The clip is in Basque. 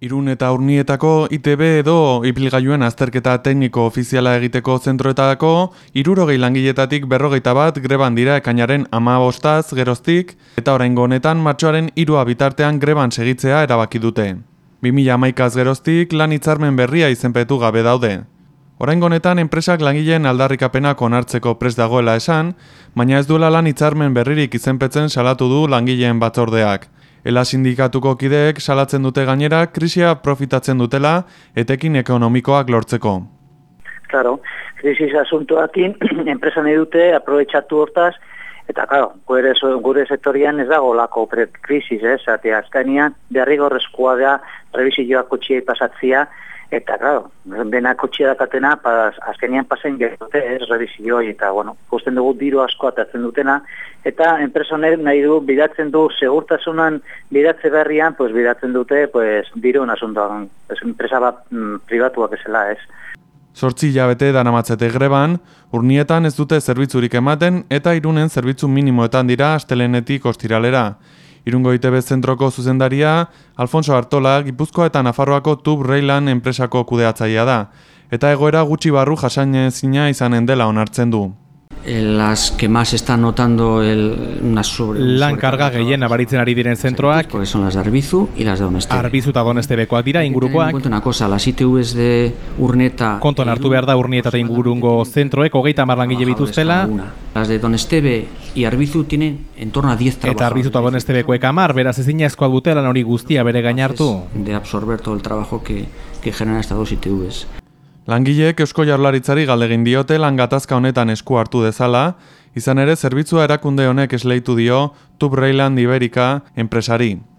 Irun eta urnietako ITB edo ipilgailuen azterketa tekniko ofiziala egiteko zentroetako irurogei langiletatik berrogeita bat greban dira ekainaren ama bostaz geroztik eta oraingo honetan martxoaren irua bitartean greban segitzea erabaki dute. 2000 amaikaz geroztik lan hitzarmen berria izenpetu gabe daude. Oraingo honetan enpresak langileen aldarrikapenak onartzeko prest dagoela esan, baina ez duela lan hitzarmen berririk izenpetzen salatu du langileen batzordeak. Ela sindikatuko kideek salatzen dute gainera krisia profitatzen dutela etekin ekonomikoak lortzeko. Claro, krisis asuntoakin enpresa nahi dute aprobetsatu hortaz eta claro, gure, gure sektorian ez dago lako krisis, eh, zate azkanian derrigorrezkoa da revisioak kotxiei pasatzia Eta, claro, dena kotxia dakatena, pas, azkenian pasen gertote, ez, revizioi, eta, bueno, gusten dugu diru asko atatzen dutena, eta enpresoner nahi du, bidatzen du, segurtasunan bidatze berrian, pues, bidatzen dute, pues, diru nasuntoan, ez, enpresa bat mm, privatuak esela, ez. Sortzi jabete danamatzete greban, urnietan ez dute zerbitzurik ematen, eta irunen zerbitzu minimoetan dira astelenetik ostiralera. Irungo ITB zentroko zuzendaria, Alfonso Artola, Gipuzkoa eta Nafarroako Tub Reilan enpresako kudeatzaia da. Eta egoera gutxi barru jasainezina izanen dela onartzen du. Las que más están notando el, una sobre, Lan karga gehien abaritzen ari diren zentroak. Porque son las de Arbizu y las de Donestebe Arbizu eta Donestebekoak dira ingurukoak. Cuento una cosa, las ITVs de Urneta Konton hartu behar da Urnieta eta ingurungo zentroek hogeita hamar langile bituztela Las de Donestebe y Arbizu tienen en torno a 10 trabajadores. Eta Arbizu eta Donestebekoek amar, beraz ezin ezkoa dute lan hori guztia bere gainartu De absorber todo el trabajo que, que generan estas dos ITVs Langileek Eusko Jaurlaritzari galdegin diote lan gatazka honetan esku hartu dezala, izan ere zerbitzua erakunde honek esleitu dio Tub Railand Iberika enpresari.